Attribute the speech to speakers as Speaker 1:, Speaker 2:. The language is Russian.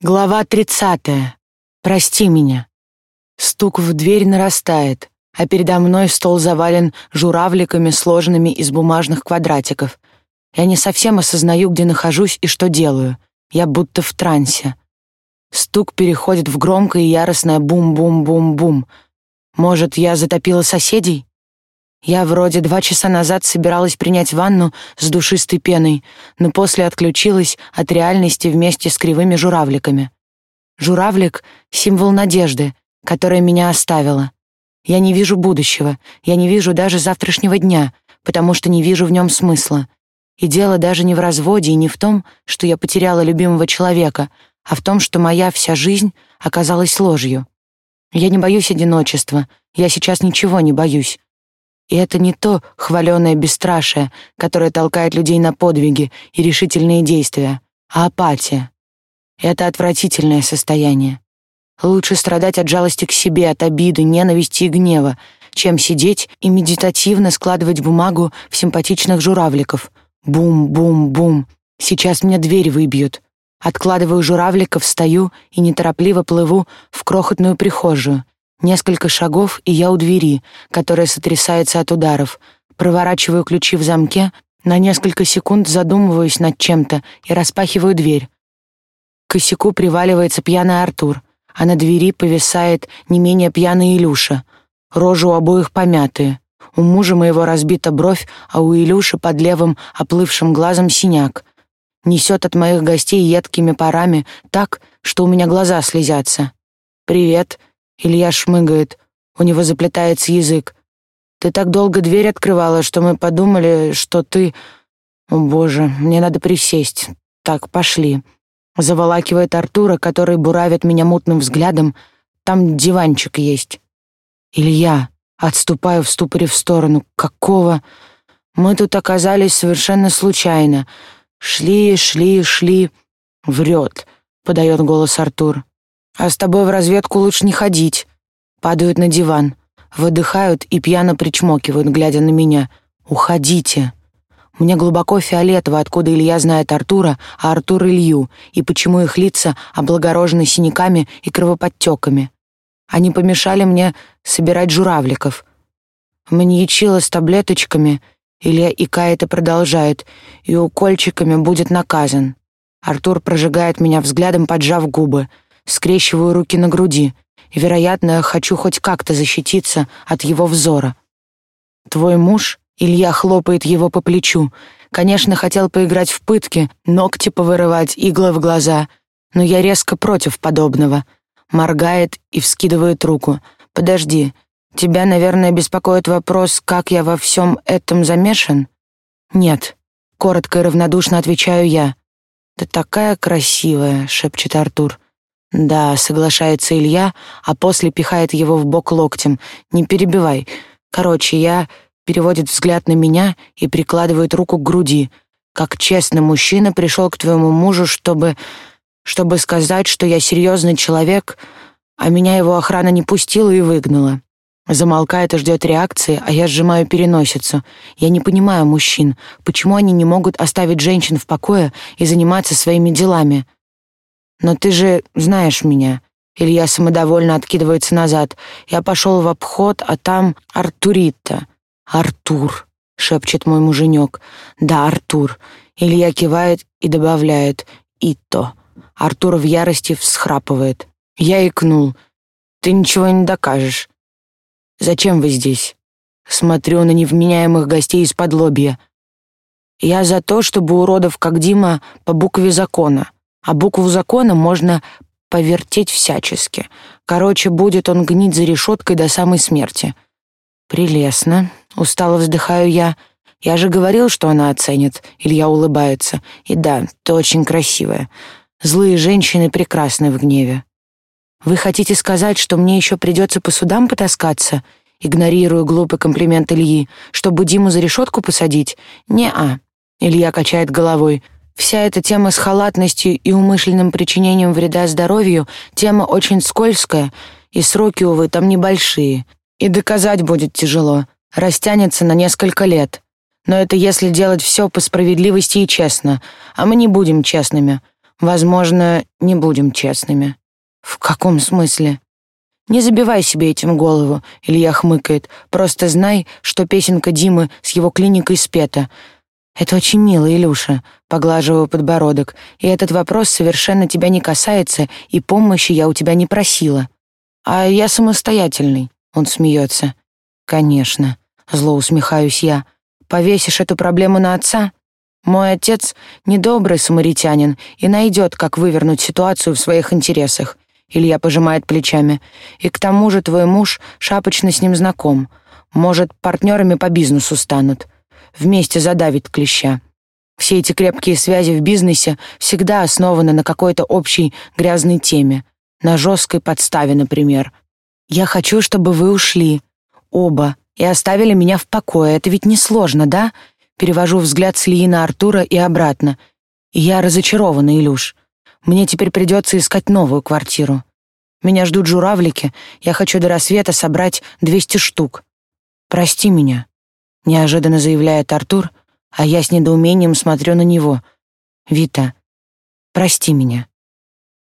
Speaker 1: Глава 30. Прости меня. Стук в дверь нарастает, а передо мной стол завален журавликами, сложенными из бумажных квадратиков. Я не совсем осознаю, где нахожусь и что делаю. Я будто в трансе. Стук переходит в громкое и яростное бум-бум-бум-бум. Может, я затопила соседей? Я вроде два часа назад собиралась принять ванну с душистой пеной, но после отключилась от реальности вместе с кривыми журавликами. Журавлик — символ надежды, которая меня оставила. Я не вижу будущего, я не вижу даже завтрашнего дня, потому что не вижу в нем смысла. И дело даже не в разводе и не в том, что я потеряла любимого человека, а в том, что моя вся жизнь оказалась ложью. Я не боюсь одиночества, я сейчас ничего не боюсь. И это не то хваленое бесстрашие, которое толкает людей на подвиги и решительные действия, а апатия. Это отвратительное состояние. Лучше страдать от жалости к себе, от обиды, ненависти и гнева, чем сидеть и медитативно складывать бумагу в симпатичных журавликов. Бум-бум-бум. Сейчас мне дверь выбьют. Откладываю журавликов, встаю и неторопливо плыву в крохотную прихожую, Несколько шагов, и я у двери, которая сотрясается от ударов. Проворачиваю ключи в замке, на несколько секунд задумываюсь над чем-то и распахиваю дверь. К косяку приваливается пьяный Артур, а на двери повисает не менее пьяный Илюша. Рожи у обоих помятые. У мужа моего разбита бровь, а у Илюши под левым оплывшим глазом синяк. Несет от моих гостей едкими парами так, что у меня глаза слезятся. «Привет», Илья шмыгает, у него заплетается язык. Ты так долго дверь открывала, что мы подумали, что ты... О, боже, мне надо присесть. Так, пошли. Заволакивает Артура, который буравит меня мутным взглядом. Там диванчик есть. Илья, отступаю в ступоре в сторону. Какого? Мы тут оказались совершенно случайно. Шли, шли, шли. Врет, подает голос Артур. А с тобой в разведку лучше не ходить. Падают на диван, выдыхают и пьяно причмокивают, глядя на меня. Уходите. Мне глубоко фиолетово, откуда Илья знает Артура, а Артур Илью, и почему их лица облагорожены синяками и кровоподтеками. Они помешали мне собирать журавликов. Маньячила с таблеточками, Илья икает и продолжает, и укольчиками будет наказан. Артур прожигает меня взглядом, поджав губы — скрещиваю руки на груди вероятно, хочу хоть как-то защититься от его взора. Твой муж, Илья хлопает его по плечу, конечно, хотел поиграть в пытки, ногти повырывать, иглы в глаза, но я резко против подобного. Моргает и вскидывает руку. Подожди, тебя, наверное, беспокоит вопрос, как я во всем этом замешан? Нет, коротко и равнодушно отвечаю я. Ты такая красивая, шепчет Артур. «Да», — соглашается Илья, а после пихает его в бок локтем. «Не перебивай. Короче, я...» Переводит взгляд на меня и прикладывает руку к груди. «Как честный мужчина пришел к твоему мужу, чтобы... чтобы сказать, что я серьезный человек, а меня его охрана не пустила и выгнала». Замолкает и ждет реакции, а я сжимаю переносицу. Я не понимаю мужчин. Почему они не могут оставить женщин в покое и заниматься своими делами?» «Но ты же знаешь меня». Илья самодовольно откидывается назад. «Я пошел в обход, а там Артурита». «Артур», — шепчет мой муженек. «Да, Артур». Илья кивает и добавляет «Ито». Артур в ярости всхрапывает. Я икнул. «Ты ничего не докажешь». «Зачем вы здесь?» Смотрю на невменяемых гостей из-под лобья. «Я за то, чтобы уродов, как Дима, по букве закона» а букву закона можно повертеть всячески. Короче, будет он гнить за решеткой до самой смерти. Прелестно. Устало вздыхаю я. Я же говорил, что она оценит. Илья улыбается. И да, ты очень красивая. Злые женщины прекрасны в гневе. Вы хотите сказать, что мне еще придется по судам потаскаться? Игнорирую глупый комплимент Ильи. Чтобы Диму за решетку посадить? Не-а. Илья качает головой. Вся эта тема с халатностью и умышленным причинением вреда здоровью тема очень скользкая, и сроки, увы, там небольшие. И доказать будет тяжело, растянется на несколько лет. Но это если делать все по справедливости и честно, а мы не будем честными. Возможно, не будем честными. В каком смысле? Не забивай себе этим голову, Илья хмыкает. Просто знай, что песенка Димы с его клиникой спета. Это очень мило, Илюша, поглаживаю подбородок. И этот вопрос совершенно тебя не касается, и помощи я у тебя не просила. А я самостоятельный, он смеется. Конечно, зло усмехаюсь я. Повесишь эту проблему на отца? Мой отец недобрый самаритянин и найдет, как вывернуть ситуацию в своих интересах. Илья пожимает плечами. И к тому же твой муж шапочно с ним знаком. Может, партнерами по бизнесу станут. Вместе задавит клеща. Все эти крепкие связи в бизнесе всегда основаны на какой-то общей грязной теме. На жесткой подставе, например. Я хочу, чтобы вы ушли. Оба. И оставили меня в покое. Это ведь несложно, да? Перевожу взгляд с Ильи на Артура и обратно. Я разочарована, Илюш. Мне теперь придется искать новую квартиру. Меня ждут журавлики. Я хочу до рассвета собрать 200 штук. Прости меня, неожиданно заявляет Артур, а я с недоумением смотрю на него. Вита, прости меня.